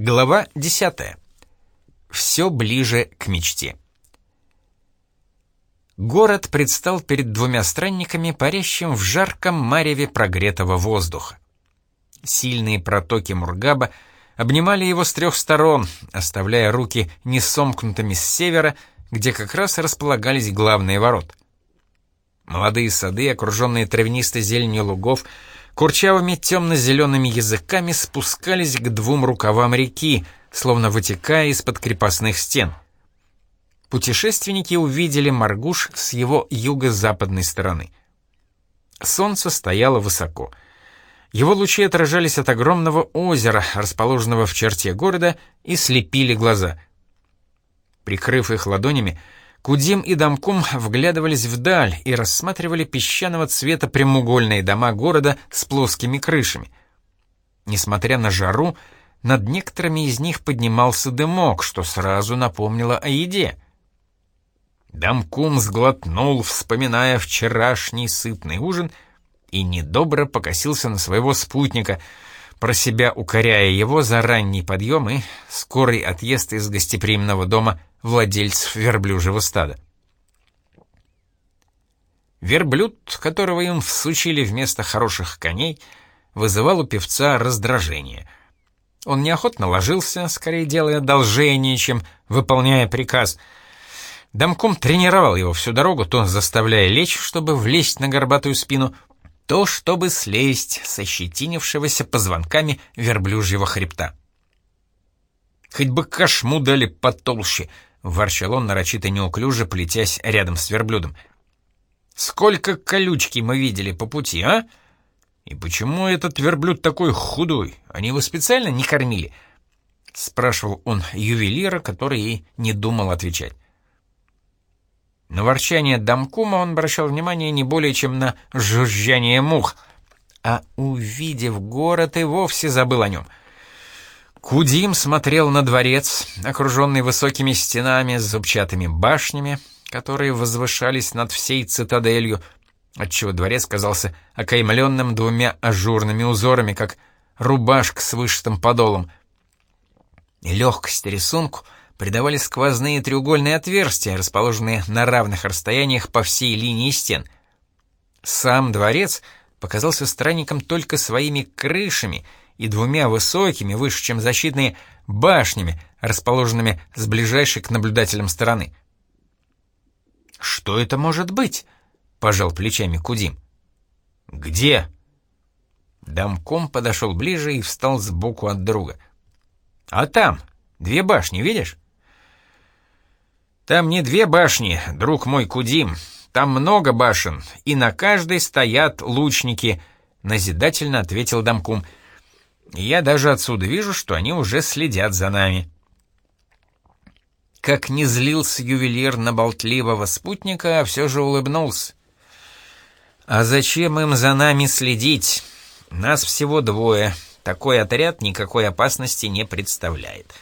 Глава 10. Все ближе к мечте. Город предстал перед двумя странниками, парящим в жарком мареве прогретого воздуха. Сильные протоки Мургаба обнимали его с трех сторон, оставляя руки несомкнутыми с севера, где как раз располагались главные ворота. Молодые сады, окруженные травянистой зеленью лугов, курчавыми темно-зелеными языками спускались к двум рукавам реки, словно вытекая из-под крепостных стен. Путешественники увидели Маргуш с его юго-западной стороны. Солнце стояло высоко. Его лучи отражались от огромного озера, расположенного в черте города, и слепили глаза. Прикрыв их ладонями, Кудим и Дамкум вглядывались вдаль и рассматривали песчаного цвета прямоугольные дома города с плоскими крышами. Несмотря на жару, над некоторыми из них поднимался дымок, что сразу напомнило о еде. Дамкум сглотнул, вспоминая вчерашний сытный ужин, и недобро покосился на своего спутника, про себя укоряя его за ранний подъем и скорый отъезд из гостеприимного дома владельцев верблюжьего стада. Верблюд, которого им всучили вместо хороших коней, вызывал у певца раздражение. Он неохотно ложился, скорее делая одолжение, чем выполняя приказ. Домком тренировал его всю дорогу, то заставляя лечь, чтобы влезть на горбатую спину, то чтобы слезть со щетинившегося позвонками верблюжьего хребта. Хоть бы кошму дали потолще —— ворчал он нарочито неуклюже, плетясь рядом с верблюдом. «Сколько колючки мы видели по пути, а? И почему этот верблюд такой худой? Они его специально не кормили?» — спрашивал он ювелира, который и не думал отвечать. На ворчание Дамкума он обращал внимание не более чем на жужжание мух, а, увидев город, и вовсе забыл о нем — Кудим смотрел на дворец, окруженный высокими стенами с зубчатыми башнями, которые возвышались над всей цитаделью, отчего дворец казался окаймленным двумя ажурными узорами, как рубашка с вышитым подолом. И легкость рисунку придавали сквозные треугольные отверстия, расположенные на равных расстояниях по всей линии стен. Сам дворец показался странником только своими крышами — и двумя высокими, выше чем защитные, башнями, расположенными с ближайшей к наблюдателям стороны. «Что это может быть?» — пожал плечами Кудим. «Где?» Дамком подошел ближе и встал сбоку от друга. «А там, две башни, видишь?» «Там не две башни, друг мой Кудим. Там много башен, и на каждой стоят лучники», — назидательно ответил Дамкум. Я даже отсюда вижу, что они уже следят за нами. Как не злился ювелир на болтливого спутника, а все же улыбнулся. «А зачем им за нами следить? Нас всего двое. Такой отряд никакой опасности не представляет».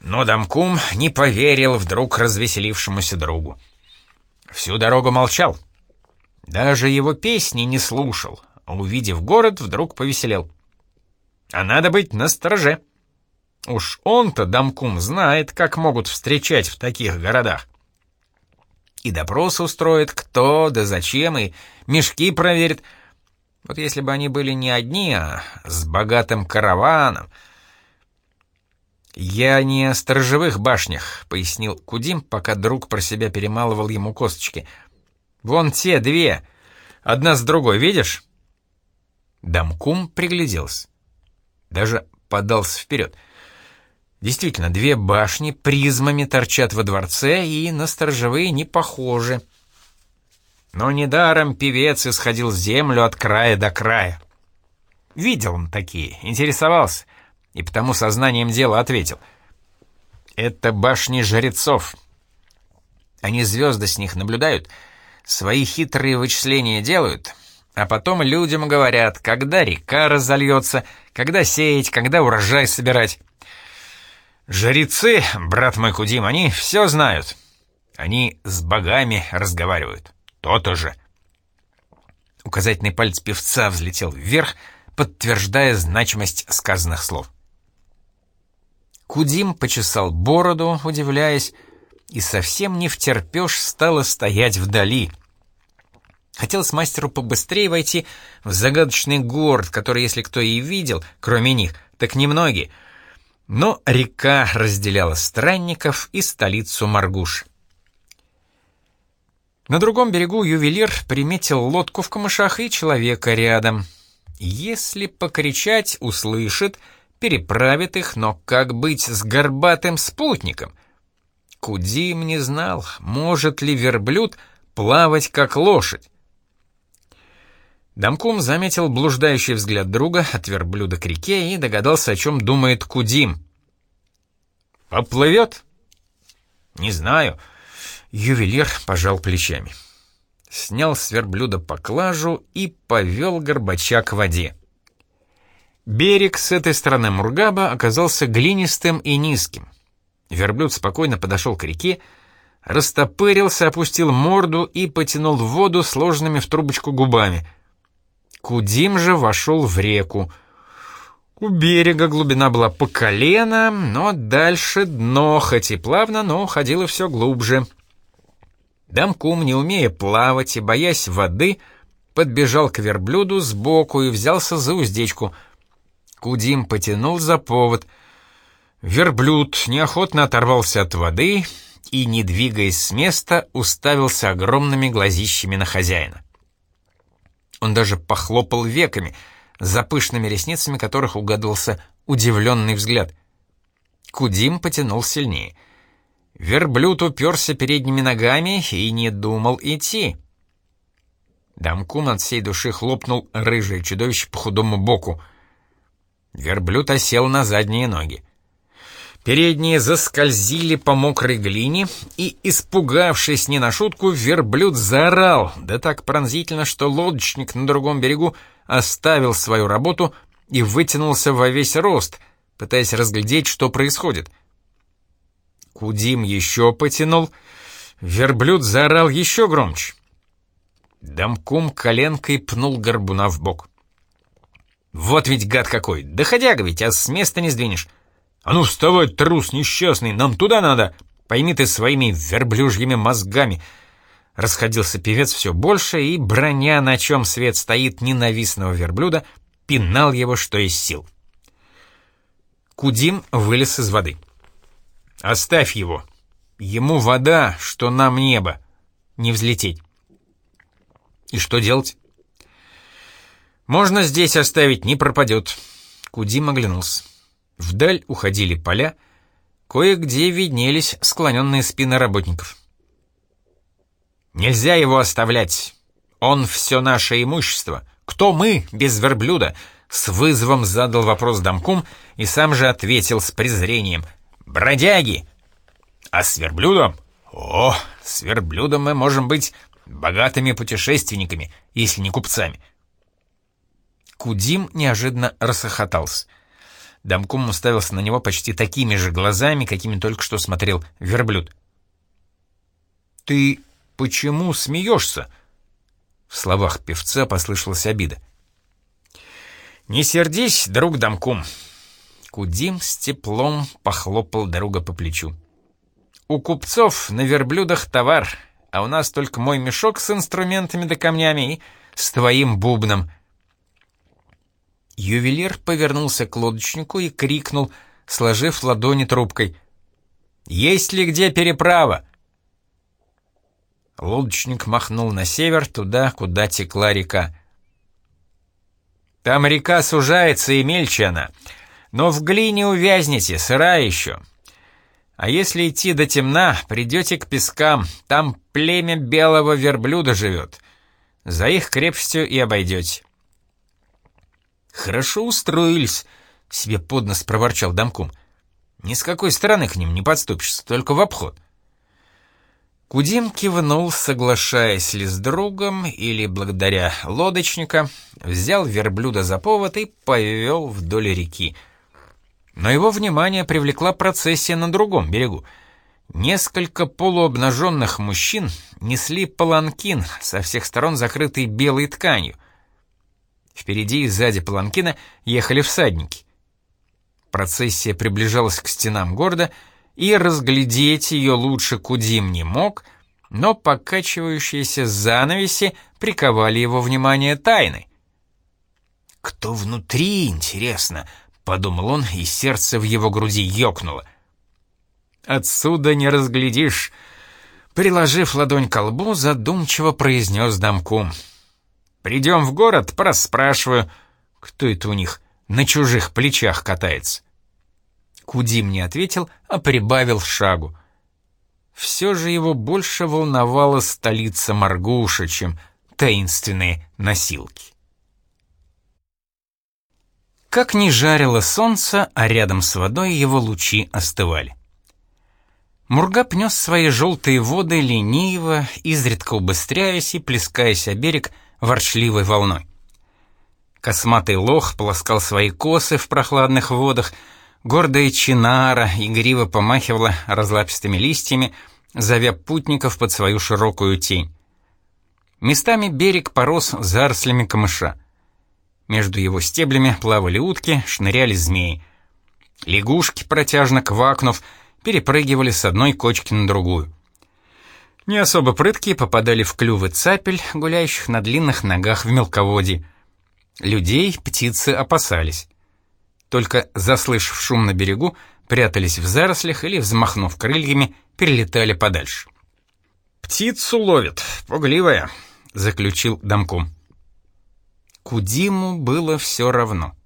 Но Дамкум не поверил вдруг развеселившемуся другу. Всю дорогу молчал. Даже его песни не слушал, увидев город, вдруг повеселел. А надо быть настороже. Уж он-то, Дамкум, знает, как могут встречать в таких городах. И допрос устроит, кто да зачем, и мешки проверит. Вот если бы они были не одни, а с богатым караваном... «Я не о сторожевых башнях», — пояснил Кудим, пока друг про себя перемалывал ему косточки. «Вон те две, одна с другой, видишь? Дамкум пригляделся. Даже подался вперед. Действительно, две башни призмами торчат во дворце и на сторожевые не похожи. Но недаром певец исходил землю от края до края. Видел он такие, интересовался, и потому сознанием дела ответил. «Это башни жрецов. Они звезды с них наблюдают, свои хитрые вычисления делают, а потом людям говорят, когда река разольется, когда сеять, когда урожай собирать. Жрецы, брат мой Кудим, они все знают. Они с богами разговаривают. То-то же. Указательный палец певца взлетел вверх, подтверждая значимость сказанных слов. Кудим почесал бороду, удивляясь, и совсем не втерпешь стало стоять вдали. Хотелось мастеру побыстрее войти в загадочный город, который, если кто и видел, кроме них, так немногие. Но река разделяла странников и столицу Маргуш. На другом берегу ювелир приметил лодку в камышах и человека рядом. Если покричать, услышит, переправит их, но как быть с горбатым спутником? Кудим не знал, может ли верблюд плавать как лошадь. Дамкум заметил блуждающий взгляд друга от верблюда к реке и догадался, о чем думает Кудим. «Поплывет?» «Не знаю». Ювелир пожал плечами. Снял с верблюда поклажу и повел Горбача к воде. Берег с этой стороны Мургаба оказался глинистым и низким. Верблюд спокойно подошел к реке, растопырился, опустил морду и потянул в воду сложенными в трубочку губами. Кудим же вошел в реку. У берега глубина была по колено, но дальше дно, хоть и плавно, но уходило все глубже. Дамкум, не умея плавать и боясь воды, подбежал к верблюду сбоку и взялся за уздечку. Кудим потянул за повод. Верблюд неохотно оторвался от воды и, не двигаясь с места, уставился огромными глазищами на хозяина. Он даже похлопал веками, за пышными ресницами которых угадывался удивленный взгляд. Кудим потянул сильнее — Верблюд уперся передними ногами и не думал идти. Дамкум от всей души хлопнул рыжее чудовище по худому боку. Верблюд осел на задние ноги. Передние заскользили по мокрой глине, и, испугавшись не на шутку, верблюд заорал, да так пронзительно, что лодочник на другом берегу оставил свою работу и вытянулся во весь рост, пытаясь разглядеть, что происходит — Кудим еще потянул. Верблюд заорал еще громче. Дамкум коленкой пнул горбуна в бок. «Вот ведь гад какой! Доходяга ведь, а с места не сдвинешь! А ну вставай, трус несчастный, нам туда надо! Пойми ты своими верблюжьими мозгами!» Расходился певец все больше, и, броня, на чем свет стоит ненавистного верблюда, пинал его, что из сил. Кудим вылез из воды. Оставь его. Ему вода, что нам небо. Не взлететь. И что делать? Можно здесь оставить, не пропадет. Кудим оглянулся. Вдаль уходили поля, кое-где виднелись склоненные спины работников. «Нельзя его оставлять. Он все наше имущество. Кто мы без верблюда?» С вызовом задал вопрос Дамкум и сам же ответил с презрением бродяги. А с верблюдом? О, с верблюдом мы можем быть богатыми путешественниками, если не купцами. Кудим неожиданно расхохотался. Дамкум уставился на него почти такими же глазами, какими только что смотрел верблюд. «Ты почему смеешься?» В словах певца послышалась обида. «Не сердись, друг Дамкум. Кудим с теплом похлопал друга по плечу. «У купцов на верблюдах товар, а у нас только мой мешок с инструментами да камнями и с твоим бубном». Ювелир повернулся к лодочнику и крикнул, сложив ладони трубкой. «Есть ли где переправа?» Лодочник махнул на север, туда, куда текла река. «Там река сужается и мельче она. Но в глине увязнете, сырая еще. А если идти до темна, придете к пескам, там племя белого верблюда живет. За их крепостью и обойдете. «Хорошо устроились», — себе под нос проворчал Дамкум. «Ни с какой стороны к ним не подступишься, только в обход». Кудим кивнул, соглашаясь ли с другом или благодаря лодочника, взял верблюда за повод и повел вдоль реки — но его внимание привлекла процессия на другом берегу. Несколько полуобнаженных мужчин несли паланкин, со всех сторон закрытый белой тканью. Впереди и сзади паланкина ехали всадники. Процессия приближалась к стенам города, и разглядеть ее лучше Кудим не мог, но покачивающиеся занавеси приковали его внимание тайной. «Кто внутри, интересно?» — подумал он, и сердце в его груди ёкнуло. «Отсюда не разглядишь», — приложив ладонь к лбу, задумчиво произнес Дамкум. «Придем в город, проспрашиваю, кто это у них на чужих плечах катается». Кудим не ответил, а прибавил шагу. Все же его больше волновала столица Маргуша, чем таинственные носилки. Как ни жарило солнце, а рядом с водой его лучи остывали. Мургап нес свои желтые воды лениво, изредка убыстряясь и плескаясь о берег ворчливой волной. Косматый лох полоскал свои косы в прохладных водах, Гордая чинара игриво помахивала разлапистыми листьями, зовя путников под свою широкую тень. Местами берег порос зарослями камыша. Между его стеблями плавали утки, шныряли змеи. Лягушки, протяжно квакнув, перепрыгивали с одной кочки на другую. Не особо прыткие попадали в клювы цапель, гуляющих на длинных ногах в мелководье. Людей птицы опасались. Только заслышав шум на берегу, прятались в зарослях или, взмахнув крыльями, перелетали подальше. «Птицу ловит, пугливая», — заключил домком. Кудиму было все равно.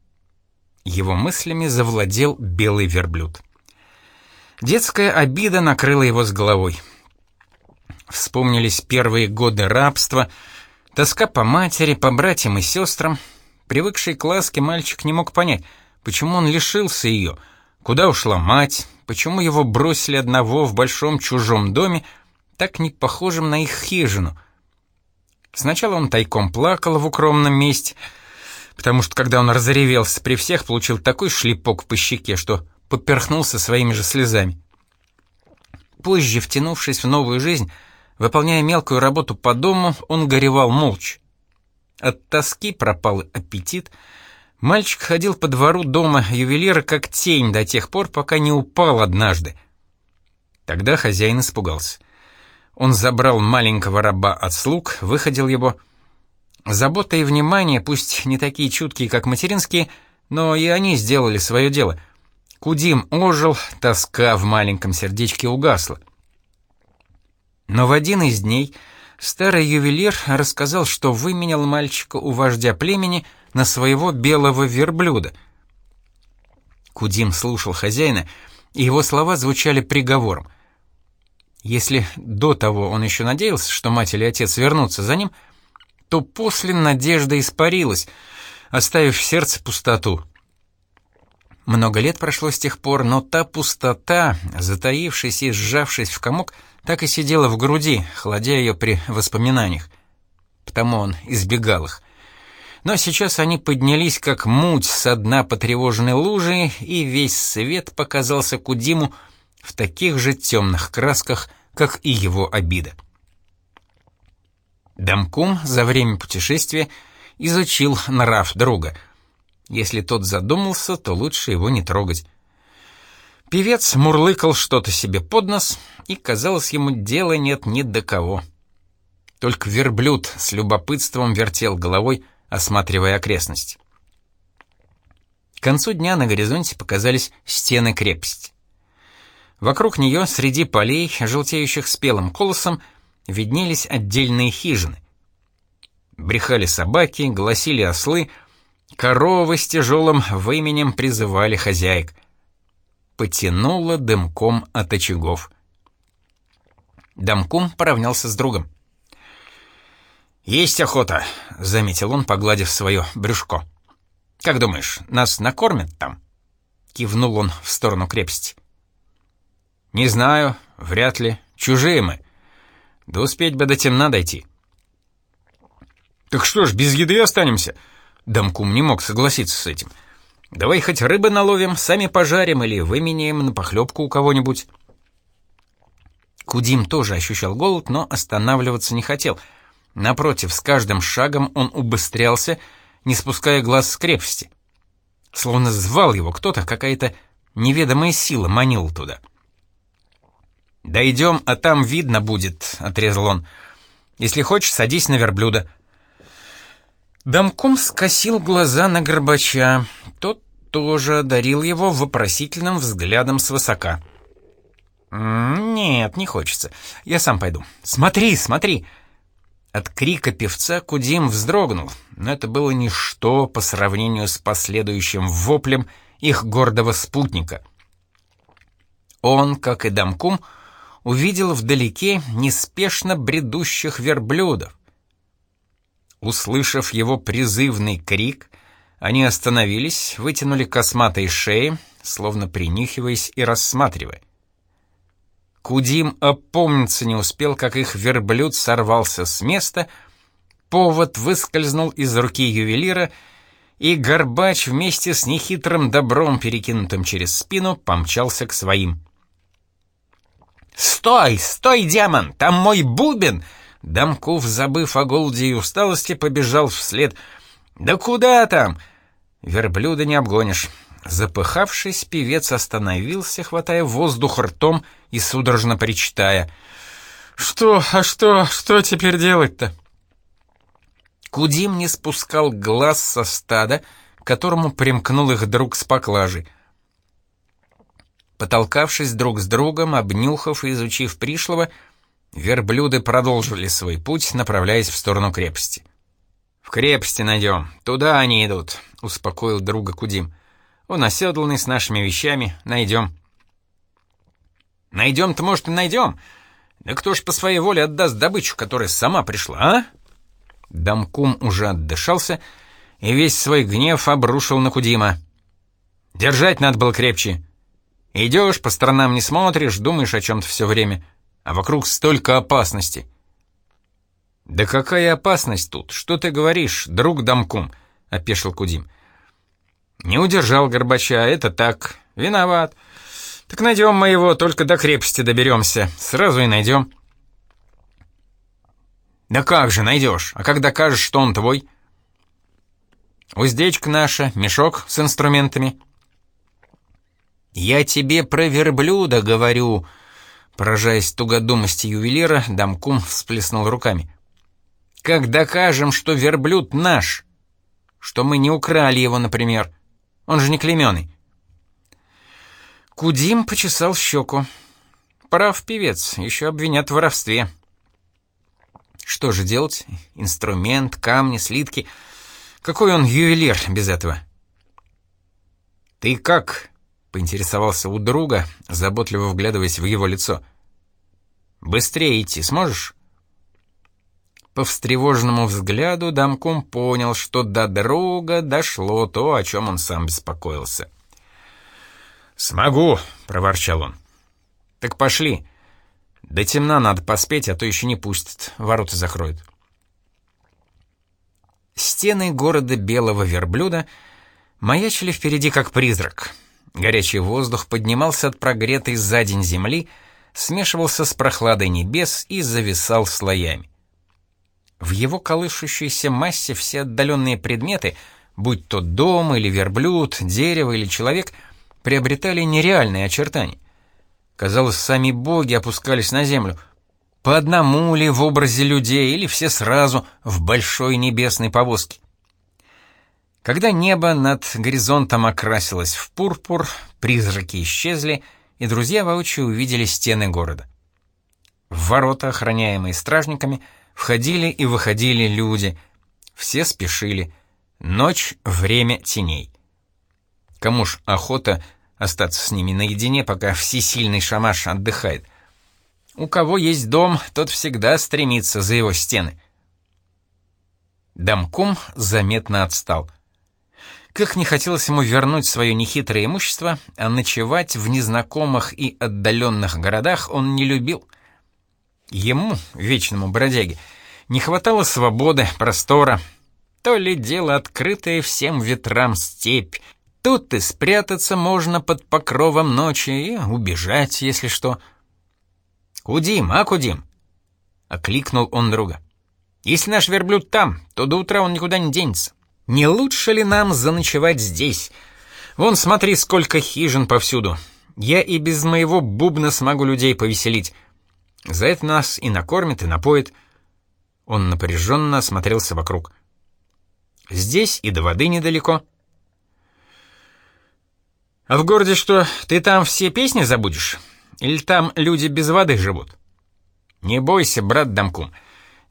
Его мыслями завладел белый верблюд. Детская обида накрыла его с головой. Вспомнились первые годы рабства, тоска по матери, по братьям и сестрам. Привыкший к ласке мальчик не мог понять — Почему он лишился ее? Куда ушла мать? Почему его бросили одного в большом чужом доме, так не похожем на их хижину? Сначала он тайком плакал в укромном месте, потому что когда он разревелся при всех, получил такой шлепок по щеке, что поперхнулся своими же слезами. Позже, втянувшись в новую жизнь, выполняя мелкую работу по дому, он горевал молча. От тоски пропал аппетит — Мальчик ходил по двору дома ювелира как тень до тех пор, пока не упал однажды. Тогда хозяин испугался. Он забрал маленького раба от слуг, выходил его. Забота и внимание, пусть не такие чуткие, как материнские, но и они сделали свое дело. Кудим ожил, тоска в маленьком сердечке угасла. Но в один из дней старый ювелир рассказал, что выменял мальчика у вождя племени — на своего белого верблюда. Кудим слушал хозяина, и его слова звучали приговором. Если до того он еще надеялся, что мать или отец вернутся за ним, то после надежда испарилась, оставив в сердце пустоту. Много лет прошло с тех пор, но та пустота, затаившись и сжавшись в комок, так и сидела в груди, холодя ее при воспоминаниях. Потому он избегал их но сейчас они поднялись как муть со дна потревоженной лужи, и весь свет показался Кудиму в таких же темных красках, как и его обида. Дамкум за время путешествия изучил нрав друга. Если тот задумался, то лучше его не трогать. Певец мурлыкал что-то себе под нос, и, казалось, ему дела нет ни до кого. Только верблюд с любопытством вертел головой, осматривая окрестность. К концу дня на горизонте показались стены крепости. Вокруг нее, среди полей, желтеющих спелым колосом, виднелись отдельные хижины. Брехали собаки, голосили ослы, коровы с тяжелым выменем призывали хозяек. Потянуло дымком от очагов. Домкум поравнялся с другом. «Есть охота», — заметил он, погладив свое брюшко. «Как думаешь, нас накормят там?» Кивнул он в сторону крепости. «Не знаю, вряд ли. Чужие мы. Да успеть бы до темна дойти». «Так что ж, без еды останемся?» Дамкум не мог согласиться с этим. «Давай хоть рыбы наловим, сами пожарим или выменяем на похлебку у кого-нибудь». Кудим тоже ощущал голод, но останавливаться не хотел — Напротив, с каждым шагом он убыстрялся, не спуская глаз с крепости. Словно звал его кто-то, какая-то неведомая сила манила туда. «Дойдем, а там видно будет», — отрезал он. «Если хочешь, садись на верблюда». Домком скосил глаза на Горбача. Тот тоже одарил его вопросительным взглядом свысока. «Нет, не хочется. Я сам пойду. Смотри, смотри!» От крика певца Кудим вздрогнул, но это было ничто по сравнению с последующим воплем их гордого спутника. Он, как и Дамкум, увидел вдалеке неспешно бредущих верблюдов. Услышав его призывный крик, они остановились, вытянули косматые шеи, словно принюхиваясь и рассматривая. Кудим опомниться не успел, как их верблюд сорвался с места, повод выскользнул из руки ювелира, и Горбач вместе с нехитрым добром, перекинутым через спину, помчался к своим. «Стой, стой, демон! Там мой бубен!» Дамков, забыв о голоде и усталости, побежал вслед. «Да куда там?» «Верблюда не обгонишь. Запыхавшись, певец остановился, хватая воздух ртом и судорожно причитая. «Что, а что, что теперь делать-то?» Кудим не спускал глаз со стада, к которому примкнул их друг с поклажей. Потолкавшись друг с другом, обнюхав и изучив пришлого, верблюды продолжили свой путь, направляясь в сторону крепости. «В крепости найдем, туда они идут», — успокоил друга Кудим. Он оседланный с нашими вещами. Найдем. Найдем-то, может, и найдем. Да кто ж по своей воле отдаст добычу, которая сама пришла, а? Дамкум уже отдышался и весь свой гнев обрушил на Кудима. Держать надо было крепче. Идешь, по сторонам не смотришь, думаешь о чем-то все время, а вокруг столько опасности. «Да какая опасность тут? Что ты говоришь, друг Дамкум?» — опешил Кудим. Не удержал Горбача, это так. Виноват. Так найдем мы его, только до крепости доберемся. Сразу и найдем. Да как же найдешь? А как докажешь, что он твой? Уздечка наша, мешок с инструментами. Я тебе про верблюда говорю. Поражаясь тугодумости ювелира, Дамкум всплеснул руками. Как докажем, что верблюд наш? Что мы не украли его, например? — он же не клейменный. Кудим почесал щеку. Прав певец, еще обвинят в воровстве. Что же делать? Инструмент, камни, слитки. Какой он ювелир без этого? «Ты как?» — поинтересовался у друга, заботливо вглядываясь в его лицо. «Быстрее идти сможешь?» По встревоженному взгляду Дамком понял, что до друга дошло то, о чем он сам беспокоился. «Смогу», — проворчал он. «Так пошли. До темна надо поспеть, а то еще не пустят, ворота закроют». Стены города Белого Верблюда маячили впереди как призрак. Горячий воздух поднимался от прогретой за день земли, смешивался с прохладой небес и зависал слоями. В его колышущейся массе все отдаленные предметы, будь то дом или верблюд, дерево или человек, приобретали нереальные очертания. Казалось, сами боги опускались на землю. По одному ли в образе людей, или все сразу в большой небесной повозке. Когда небо над горизонтом окрасилось в пурпур, призраки исчезли, и друзья воочию увидели стены города. В ворота, охраняемые стражниками, Входили и выходили люди. Все спешили. Ночь — время теней. Кому ж охота остаться с ними наедине, пока всесильный шамаш отдыхает? У кого есть дом, тот всегда стремится за его стены. Дамкум заметно отстал. Как не хотелось ему вернуть свое нехитрое имущество, а ночевать в незнакомых и отдаленных городах он не любил — Ему, вечному бродяге, не хватало свободы, простора. То ли дело открытое всем ветрам степь. Тут и спрятаться можно под покровом ночи и убежать, если что. «Кудим, а, Кудим?» — окликнул он друга. «Если наш верблюд там, то до утра он никуда не денется. Не лучше ли нам заночевать здесь? Вон, смотри, сколько хижин повсюду. Я и без моего бубна смогу людей повеселить. За это нас и накормит, и напоит». Он напряженно осмотрелся вокруг. «Здесь и до воды недалеко». «А в городе что, ты там все песни забудешь? Или там люди без воды живут?» «Не бойся, брат Дамкум.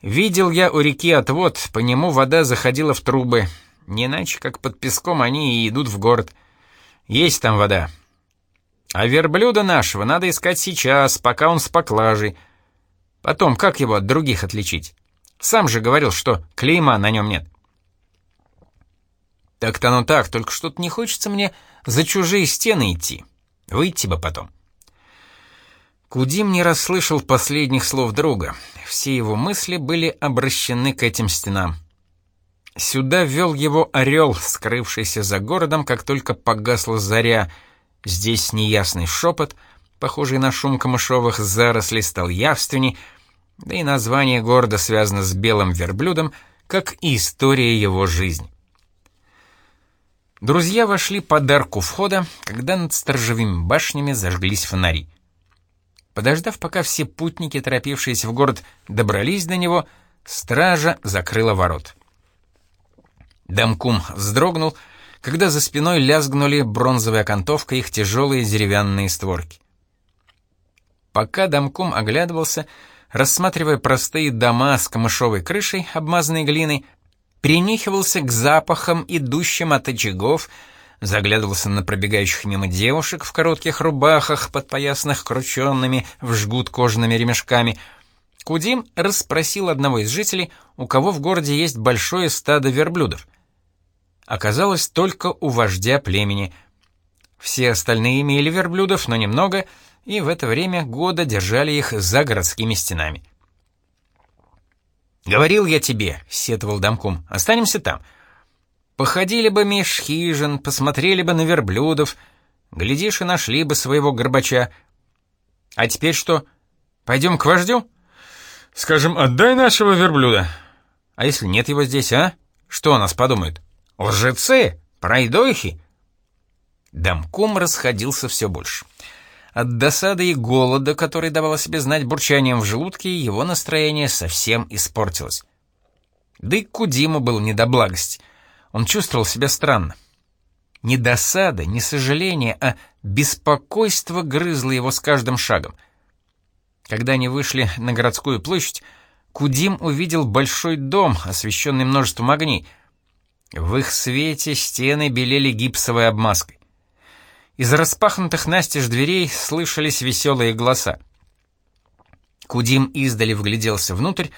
Видел я у реки отвод, по нему вода заходила в трубы. Не иначе, как под песком они и идут в город. Есть там вода. А верблюда нашего надо искать сейчас, пока он с поклажей. Потом, как его от других отличить? Сам же говорил, что клейма на нем нет». «Так-то оно так, только что-то не хочется мне за чужие стены идти. Выйти бы потом». Кудим не расслышал последних слов друга. Все его мысли были обращены к этим стенам. Сюда вел его орел, скрывшийся за городом, как только погасла заря. Здесь неясный шепот, похожий на шум камышовых зарослей, стал явственней, да и название города связано с белым верблюдом, как и история его жизни. Друзья вошли под арку входа, когда над сторожевыми башнями зажглись фонари. Подождав, пока все путники, торопившиеся в город, добрались до него, стража закрыла ворот. Дамкум вздрогнул, когда за спиной лязгнули бронзовая окантовка их тяжелые деревянные створки. Пока Дамкум оглядывался, рассматривая простые дома с камышовой крышей, обмазанной глиной, принюхивался к запахам, идущим от очагов, заглядывался на пробегающих мимо девушек в коротких рубахах, подпоясанных крученными в жгут кожаными ремешками. Кудим расспросил одного из жителей, у кого в городе есть большое стадо верблюдов. Оказалось, только у вождя племени. Все остальные имели верблюдов, но немного, и в это время года держали их за городскими стенами. «Говорил я тебе», — сетовал Дамкум, — «останемся там. Походили бы меж хижин, посмотрели бы на верблюдов, глядишь, и нашли бы своего горбача. А теперь что, пойдем к вождю? Скажем, отдай нашего верблюда. А если нет его здесь, а? Что о нас подумают? Лжецы? Пройдохи?» Дамкум расходился все больше. От досады и голода, который давал о себе знать бурчанием в желудке, его настроение совсем испортилось. Да и Кудиму был не до благости. Он чувствовал себя странно. Не досада, не сожаление, а беспокойство грызло его с каждым шагом. Когда они вышли на городскую площадь, Кудим увидел большой дом, освещенный множеством огней. В их свете стены белели гипсовой обмазкой. Из распахнутых настежь дверей слышались веселые голоса. Кудим издали вгляделся внутрь,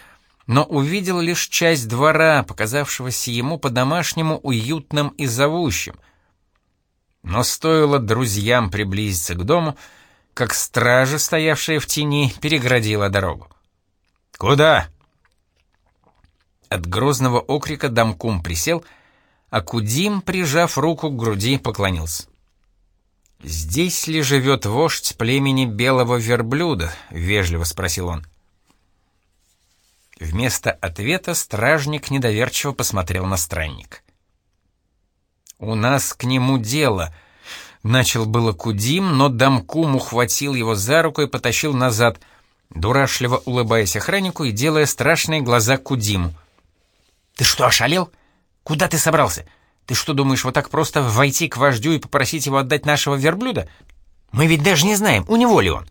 но увидел лишь часть двора, показавшегося ему по-домашнему уютным и зовущим. Но стоило друзьям приблизиться к дому, как стража, стоявшая в тени, переградила дорогу. «Куда?» От грозного окрика Дамкум присел, а Кудим, прижав руку к груди, поклонился. «Здесь ли живет вождь племени белого верблюда?» — вежливо спросил он. Вместо ответа стражник недоверчиво посмотрел на странник. «У нас к нему дело», — начал было Кудим, но Дамкум ухватил его за руку и потащил назад, дурашливо улыбаясь охраннику и делая страшные глаза Кудиму. «Ты что, ошалел? Куда ты собрался? Ты что, думаешь, вот так просто войти к вождю и попросить его отдать нашего верблюда? Мы ведь даже не знаем, у него ли он».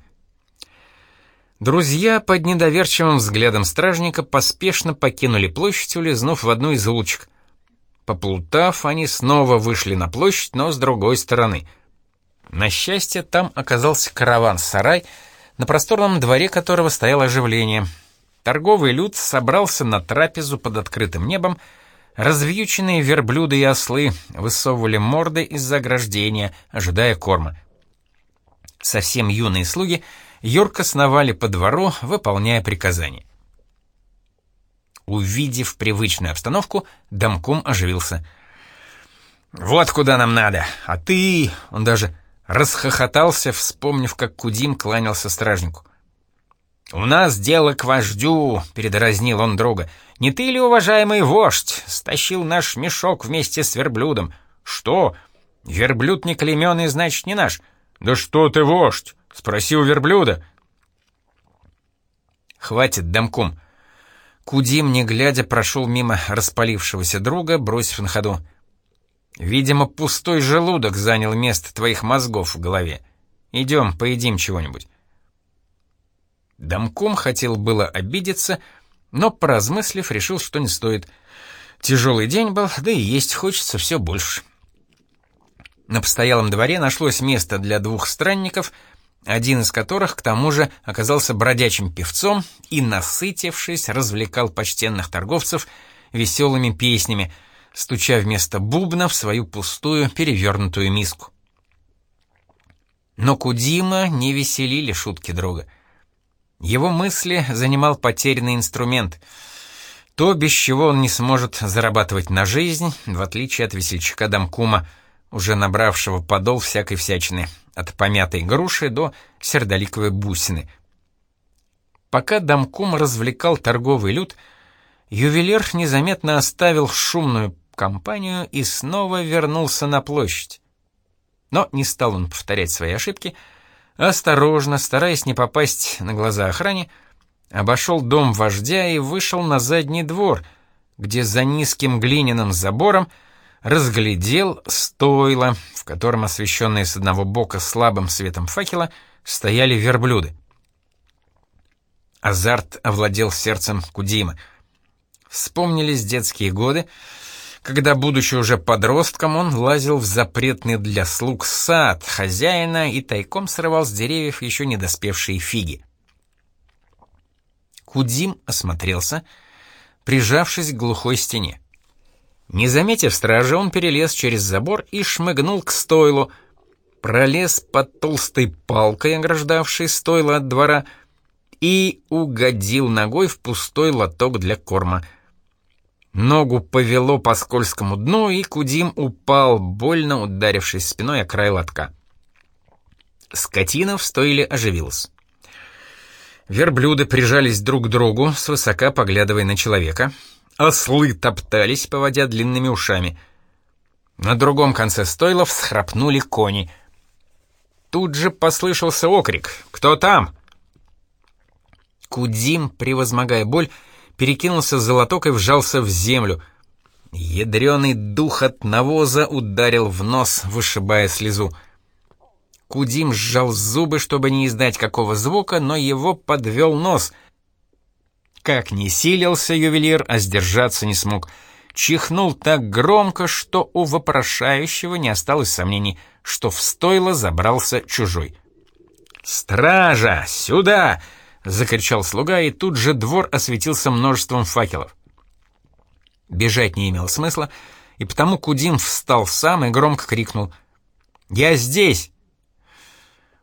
Друзья под недоверчивым взглядом стражника поспешно покинули площадь, улизнув в одну из улочек. Поплутав, они снова вышли на площадь, но с другой стороны. На счастье, там оказался караван-сарай, на просторном дворе которого стояло оживление. Торговый люд собрался на трапезу под открытым небом, Развьюченные верблюды и ослы высовывали морды из-за ограждения, ожидая корма. Совсем юные слуги юрко сновали по двору, выполняя приказания. Увидев привычную обстановку, Дамкум оживился. «Вот куда нам надо, а ты...» Он даже расхохотался, вспомнив, как Кудим кланялся стражнику. «У нас дело к вождю», — передразнил он друга. «Не ты ли, уважаемый вождь, стащил наш мешок вместе с верблюдом? Что? Верблюд не клеменный, значит, не наш. Да что ты, вождь? Спроси у верблюда. Хватит, домком. Кудим, не глядя, прошел мимо распалившегося друга, бросив на ходу. Видимо, пустой желудок занял место твоих мозгов в голове. Идем, поедим чего-нибудь. Домком хотел было обидеться, но, поразмыслив, решил, что не стоит. Тяжелый день был, да и есть хочется все больше. На постоялом дворе нашлось место для двух странников, один из которых, к тому же, оказался бродячим певцом и, насытившись, развлекал почтенных торговцев веселыми песнями, стуча вместо бубна в свою пустую перевернутую миску. Но Кудима не веселили шутки друга — его мысли занимал потерянный инструмент. То, без чего он не сможет зарабатывать на жизнь, в отличие от весельчака Дамкума, уже набравшего подол всякой всячины, от помятой груши до сердоликовой бусины. Пока Дамкум развлекал торговый люд, ювелир незаметно оставил шумную компанию и снова вернулся на площадь. Но не стал он повторять свои ошибки — Осторожно, стараясь не попасть на глаза охране, обошел дом вождя и вышел на задний двор, где за низким глиняным забором разглядел стойло, в котором, освещенные с одного бока слабым светом факела, стояли верблюды. Азарт овладел сердцем Кудима. Вспомнились детские годы, когда, будучи уже подростком, он лазил в запретный для слуг сад хозяина и тайком срывал с деревьев еще не доспевшие фиги. Кудим осмотрелся, прижавшись к глухой стене. Не заметив стражи, он перелез через забор и шмыгнул к стойлу, пролез под толстой палкой, ограждавшей стойло от двора, и угодил ногой в пустой лоток для корма — Ногу повело по скользкому дну, и Кудим упал, больно ударившись спиной о край лотка. Скотина в стойле оживилась. Верблюды прижались друг к другу, свысока поглядывая на человека. Ослы топтались, поводя длинными ушами. На другом конце стойла всхрапнули кони. Тут же послышался окрик «Кто там?». Кудим, превозмогая боль, перекинулся за лоток и вжался в землю. Ядреный дух от навоза ударил в нос, вышибая слезу. Кудим сжал зубы, чтобы не издать какого звука, но его подвел нос. Как не силился ювелир, а сдержаться не смог. Чихнул так громко, что у вопрошающего не осталось сомнений, что в стойло забрался чужой. «Стража! Сюда!» — закричал слуга, и тут же двор осветился множеством факелов. Бежать не имело смысла, и потому Кудим встал сам и громко крикнул «Я здесь!».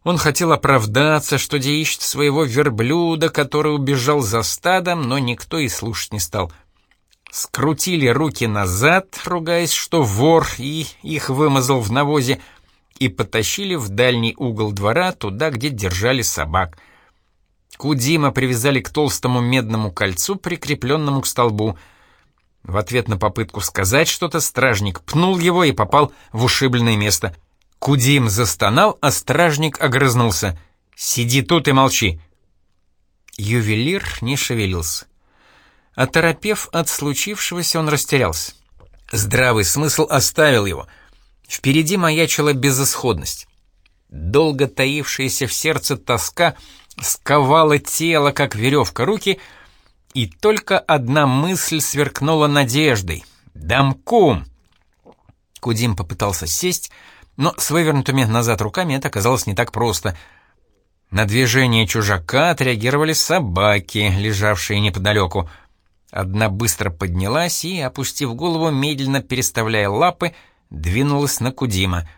Он хотел оправдаться, что где ищет своего верблюда, который убежал за стадом, но никто и слушать не стал. Скрутили руки назад, ругаясь, что вор, и их вымазал в навозе, и потащили в дальний угол двора, туда, где держали собак — Кудима привязали к толстому медному кольцу, прикрепленному к столбу. В ответ на попытку сказать что-то стражник пнул его и попал в ушибленное место. Кудим застонал, а стражник огрызнулся. «Сиди тут и молчи!» Ювелир не шевелился. Оторопев от случившегося, он растерялся. Здравый смысл оставил его. Впереди маячила безысходность. Долго таившаяся в сердце тоска — сковало тело, как веревка руки, и только одна мысль сверкнула надеждой. «Дамкум!» Кудим попытался сесть, но с вывернутыми назад руками это оказалось не так просто. На движение чужака отреагировали собаки, лежавшие неподалеку. Одна быстро поднялась и, опустив голову, медленно переставляя лапы, двинулась на Кудима.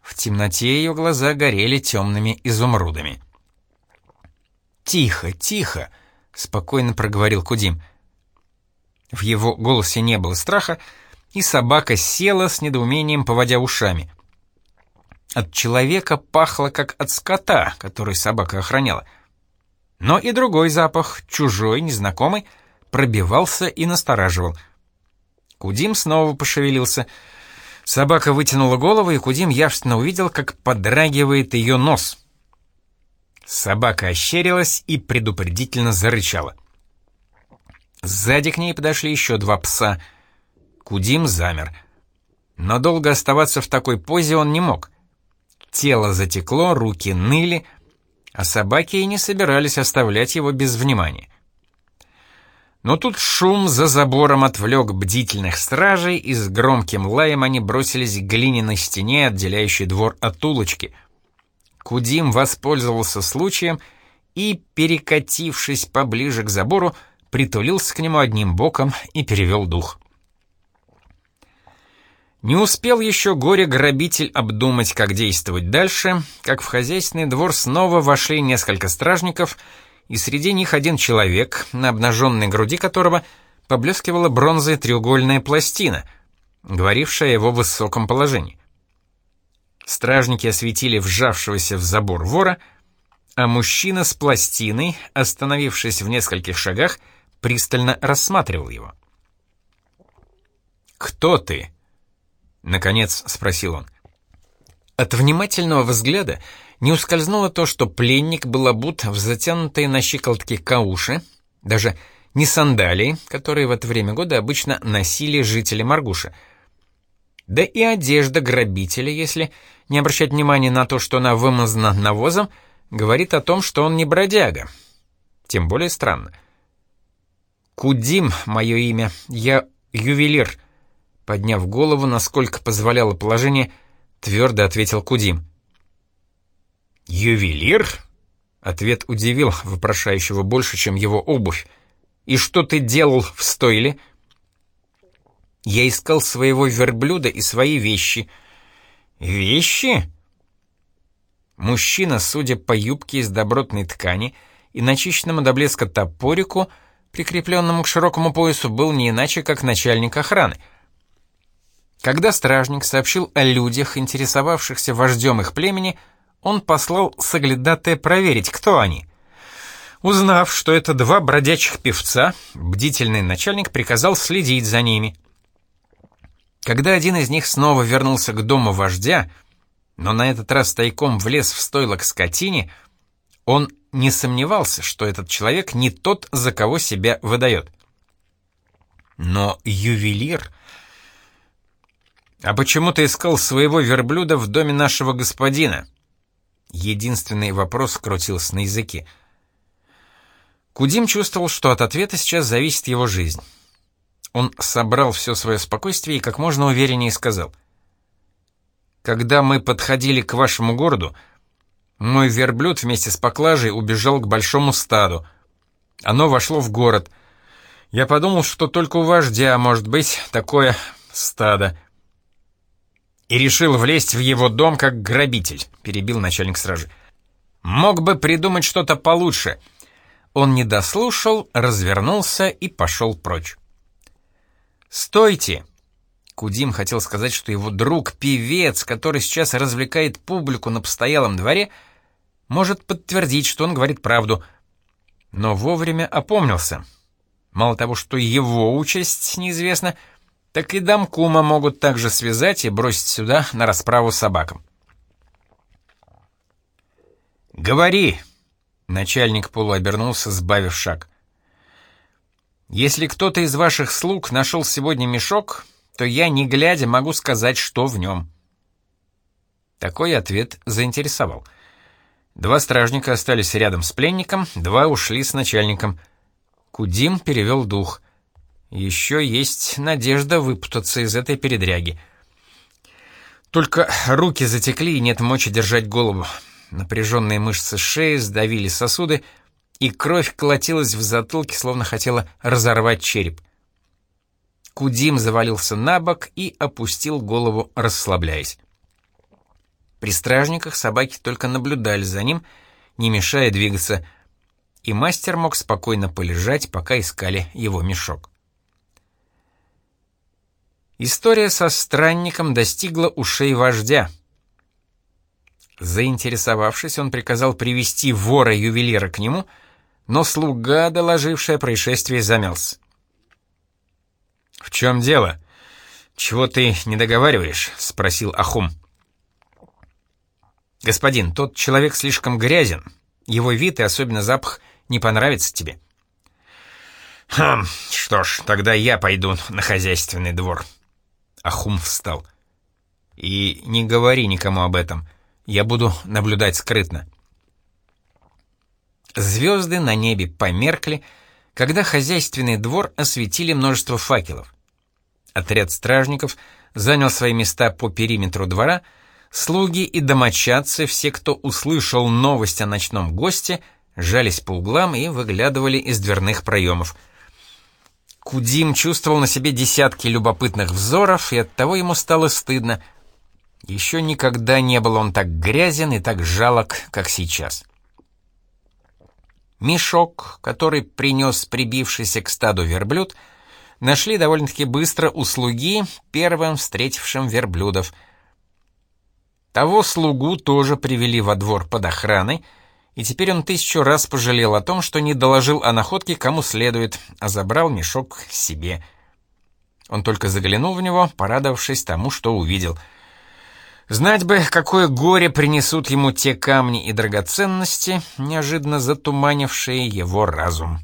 В темноте ее глаза горели темными изумрудами. «Тихо, тихо!» — спокойно проговорил Кудим. В его голосе не было страха, и собака села с недоумением, поводя ушами. От человека пахло, как от скота, который собака охраняла. Но и другой запах, чужой, незнакомый, пробивался и настораживал. Кудим снова пошевелился. Собака вытянула голову, и Кудим явственно увидел, как подрагивает ее нос. Собака ощерилась и предупредительно зарычала. Сзади к ней подошли еще два пса. Кудим замер. Но долго оставаться в такой позе он не мог. Тело затекло, руки ныли, а собаки и не собирались оставлять его без внимания. Но тут шум за забором отвлек бдительных стражей, и с громким лаем они бросились к глиняной стене, отделяющей двор от улочки. Кудим воспользовался случаем и, перекатившись поближе к забору, притулился к нему одним боком и перевел дух. Не успел еще горе-грабитель обдумать, как действовать дальше, как в хозяйственный двор снова вошли несколько стражников — и среди них один человек, на обнаженной груди которого поблескивала бронзовая треугольная пластина, говорившая о его высоком положении. Стражники осветили вжавшегося в забор вора, а мужчина с пластиной, остановившись в нескольких шагах, пристально рассматривал его. «Кто ты?» — наконец спросил он. От внимательного взгляда не ускользнуло то, что пленник был обут в затянутые на щиколотки кауши, даже не сандалии, которые в это время года обычно носили жители Маргуша. Да и одежда грабителя, если не обращать внимания на то, что она вымазана навозом, говорит о том, что он не бродяга. Тем более странно. «Кудим — мое имя, я ювелир», — подняв голову, насколько позволяло положение, твердо ответил Кудим. «Ювелир?» Ответ удивил вопрошающего больше, чем его обувь. «И что ты делал в стойле?» «Я искал своего верблюда и свои вещи». «Вещи?» Мужчина, судя по юбке из добротной ткани и начищенному до блеска топорику, прикрепленному к широкому поясу, был не иначе, как начальник охраны. Когда стражник сообщил о людях, интересовавшихся вождем их племени, он послал соглядатая проверить, кто они. Узнав, что это два бродячих певца, бдительный начальник приказал следить за ними. Когда один из них снова вернулся к дому вождя, но на этот раз тайком влез в стойло к скотине, он не сомневался, что этот человек не тот, за кого себя выдает. Но ювелир... «А почему ты искал своего верблюда в доме нашего господина?» Единственный вопрос крутился на языке. Кудим чувствовал, что от ответа сейчас зависит его жизнь. Он собрал все свое спокойствие и как можно увереннее сказал. «Когда мы подходили к вашему городу, мой верблюд вместе с поклажей убежал к большому стаду. Оно вошло в город. Я подумал, что только у вождя может быть такое стадо и решил влезть в его дом как грабитель», — перебил начальник стражи. «Мог бы придумать что-то получше». Он не дослушал, развернулся и пошел прочь. «Стойте!» Кудим хотел сказать, что его друг, певец, который сейчас развлекает публику на постоялом дворе, может подтвердить, что он говорит правду, но вовремя опомнился. Мало того, что его участь неизвестна, — так и домкума могут также связать и бросить сюда на расправу собакам. «Говори!» — начальник полуобернулся, сбавив шаг. «Если кто-то из ваших слуг нашел сегодня мешок, то я, не глядя, могу сказать, что в нем». Такой ответ заинтересовал. Два стражника остались рядом с пленником, два ушли с начальником. Кудим перевел дух. Еще есть надежда выпутаться из этой передряги. Только руки затекли и нет мочи держать голову. Напряженные мышцы шеи сдавили сосуды, и кровь колотилась в затылке, словно хотела разорвать череп. Кудим завалился на бок и опустил голову, расслабляясь. При стражниках собаки только наблюдали за ним, не мешая двигаться, и мастер мог спокойно полежать, пока искали его мешок. История со странником достигла ушей вождя. Заинтересовавшись, он приказал привести вора-ювелира к нему, но слуга, доложивший о происшествии, замялся. «В чем дело?» «Чего ты не договариваешь?» — спросил Ахум. «Господин, тот человек слишком грязен. Его вид и особенно запах не понравится тебе». «Хм, что ж, тогда я пойду на хозяйственный двор». Ахум встал. «И не говори никому об этом. Я буду наблюдать скрытно». Звезды на небе померкли, когда хозяйственный двор осветили множество факелов. Отряд стражников занял свои места по периметру двора, слуги и домочадцы, все, кто услышал новость о ночном госте, жались по углам и выглядывали из дверных проемов — Кудим чувствовал на себе десятки любопытных взоров, и оттого ему стало стыдно. Еще никогда не был он так грязен и так жалок, как сейчас. Мешок, который принес прибившийся к стаду верблюд, нашли довольно-таки быстро у слуги, первым встретившим верблюдов. Того слугу тоже привели во двор под охраной, и теперь он тысячу раз пожалел о том, что не доложил о находке кому следует, а забрал мешок себе. Он только заглянул в него, порадовавшись тому, что увидел. Знать бы, какое горе принесут ему те камни и драгоценности, неожиданно затуманившие его разум.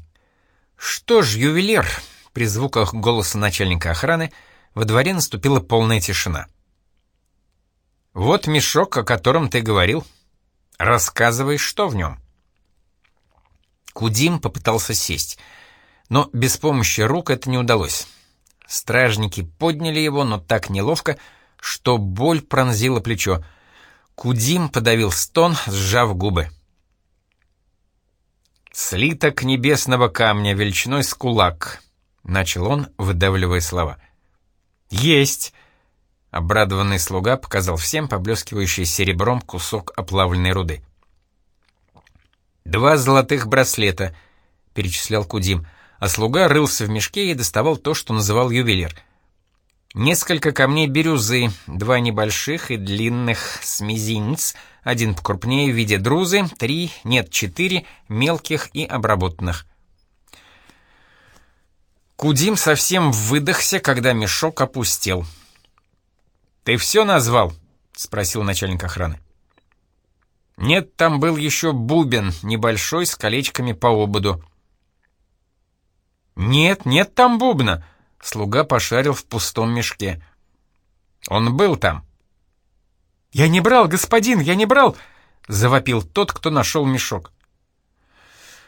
«Что ж, ювелир!» — при звуках голоса начальника охраны во дворе наступила полная тишина. «Вот мешок, о котором ты говорил», Рассказывай, что в нем. Кудим попытался сесть, но без помощи рук это не удалось. Стражники подняли его, но так неловко, что боль пронзила плечо. Кудим подавил стон, сжав губы. «Слиток небесного камня величиной с кулак», — начал он, выдавливая слова. «Есть!» Обрадованный слуга показал всем поблескивающий серебром кусок оплавленной руды. «Два золотых браслета», — перечислял Кудим, а слуга рылся в мешке и доставал то, что называл ювелир. «Несколько камней бирюзы, два небольших и длинных с мизинец, один покрупнее в виде друзы, три, нет, четыре, мелких и обработанных». Кудим совсем выдохся, когда мешок опустел — «Ты все назвал?» — спросил начальник охраны. «Нет, там был еще бубен, небольшой, с колечками по ободу». «Нет, нет там бубна!» — слуга пошарил в пустом мешке. «Он был там». «Я не брал, господин, я не брал!» — завопил тот, кто нашел мешок.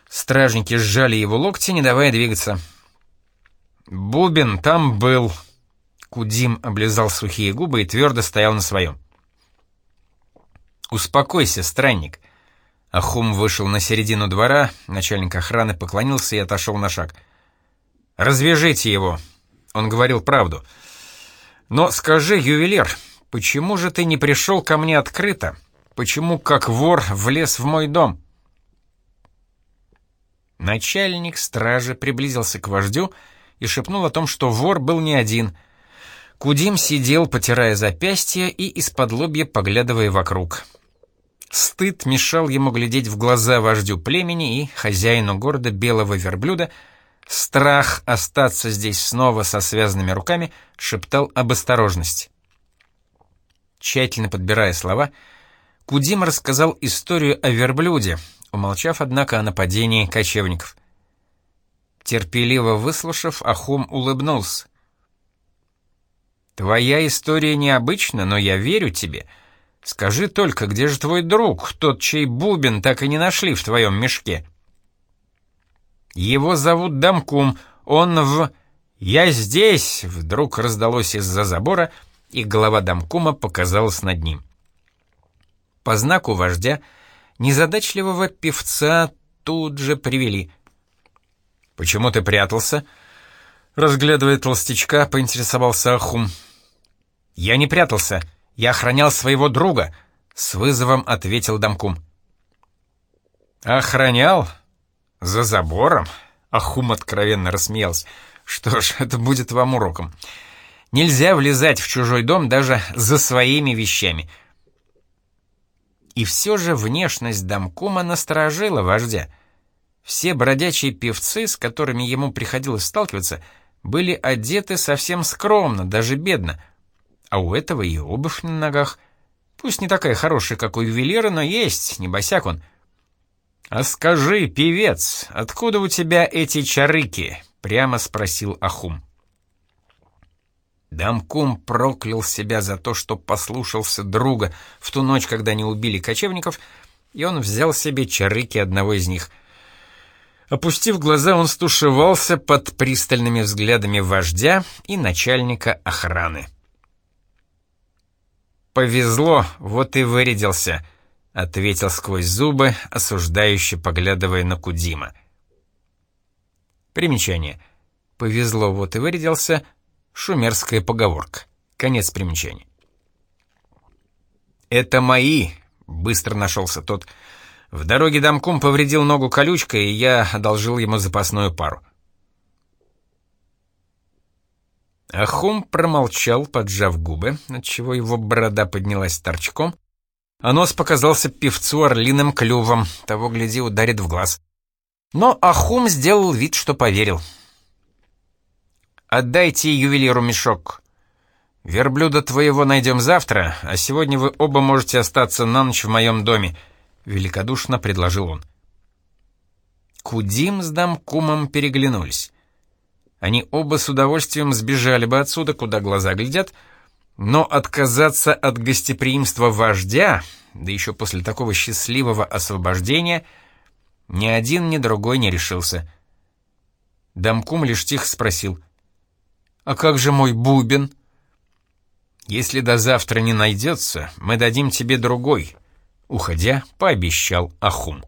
Стражники сжали его локти, не давая двигаться. «Бубен там был», Кудим облизал сухие губы и твердо стоял на своем. «Успокойся, странник». Ахум вышел на середину двора, начальник охраны поклонился и отошел на шаг. «Развяжите его!» Он говорил правду. «Но скажи, ювелир, почему же ты не пришел ко мне открыто? Почему, как вор, влез в мой дом?» Начальник стражи приблизился к вождю и шепнул о том, что вор был не один — Кудим сидел, потирая запястья и из-под лобья поглядывая вокруг. Стыд мешал ему глядеть в глаза вождю племени и хозяину города белого верблюда. Страх остаться здесь снова со связанными руками шептал об осторожности. Тщательно подбирая слова, Кудим рассказал историю о верблюде, умолчав, однако, о нападении кочевников. Терпеливо выслушав, Ахум улыбнулся. Твоя история необычна, но я верю тебе. Скажи только, где же твой друг, тот, чей бубен так и не нашли в твоем мешке? Его зовут Дамкум, он в... «Я здесь!» — вдруг раздалось из-за забора, и голова Дамкума показалась над ним. По знаку вождя незадачливого певца тут же привели. «Почему ты прятался?» Разглядывая толстячка, поинтересовался Ахум. «Я не прятался, я охранял своего друга», — с вызовом ответил Дамкум. «Охранял? За забором?» — Ахум откровенно рассмеялся. «Что ж, это будет вам уроком. Нельзя влезать в чужой дом даже за своими вещами». И все же внешность Дамкума насторожила вождя. Все бродячие певцы, с которыми ему приходилось сталкиваться, были одеты совсем скромно, даже бедно, а у этого и обувь на ногах, пусть не такая хорошая, как у ювелира, но есть, не босяк он. «А скажи, певец, откуда у тебя эти чарыки?» — прямо спросил Ахум. Дамкум проклял себя за то, что послушался друга в ту ночь, когда они убили кочевников, и он взял себе чарыки одного из них. Опустив глаза, он стушевался под пристальными взглядами вождя и начальника охраны. «Повезло, вот и вырядился», — ответил сквозь зубы, осуждающе поглядывая на Кудима. Примечание. «Повезло, вот и вырядился» Шумерская поговорка. Конец примечания. «Это мои!» — быстро нашелся тот. «В дороге домком повредил ногу колючкой, и я одолжил ему запасную пару». Ахум промолчал, поджав губы, отчего его борода поднялась торчком, а нос показался певцу орлиным клювом, того, гляди, ударит в глаз. Но Ахум сделал вид, что поверил — Отдайте ювелиру мешок. Верблюда твоего найдем завтра, а сегодня вы оба можете остаться на ночь в моем доме», — великодушно предложил он. Кудим с Дамкумом переглянулись. Они оба с удовольствием сбежали бы отсюда, куда глаза глядят, но отказаться от гостеприимства вождя, да еще после такого счастливого освобождения, ни один, ни другой не решился. Дамкум лишь тихо спросил — «А как же мой бубен?» «Если до завтра не найдется, мы дадим тебе другой», — уходя, пообещал Ахум.